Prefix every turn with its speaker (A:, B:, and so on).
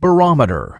A: barometer.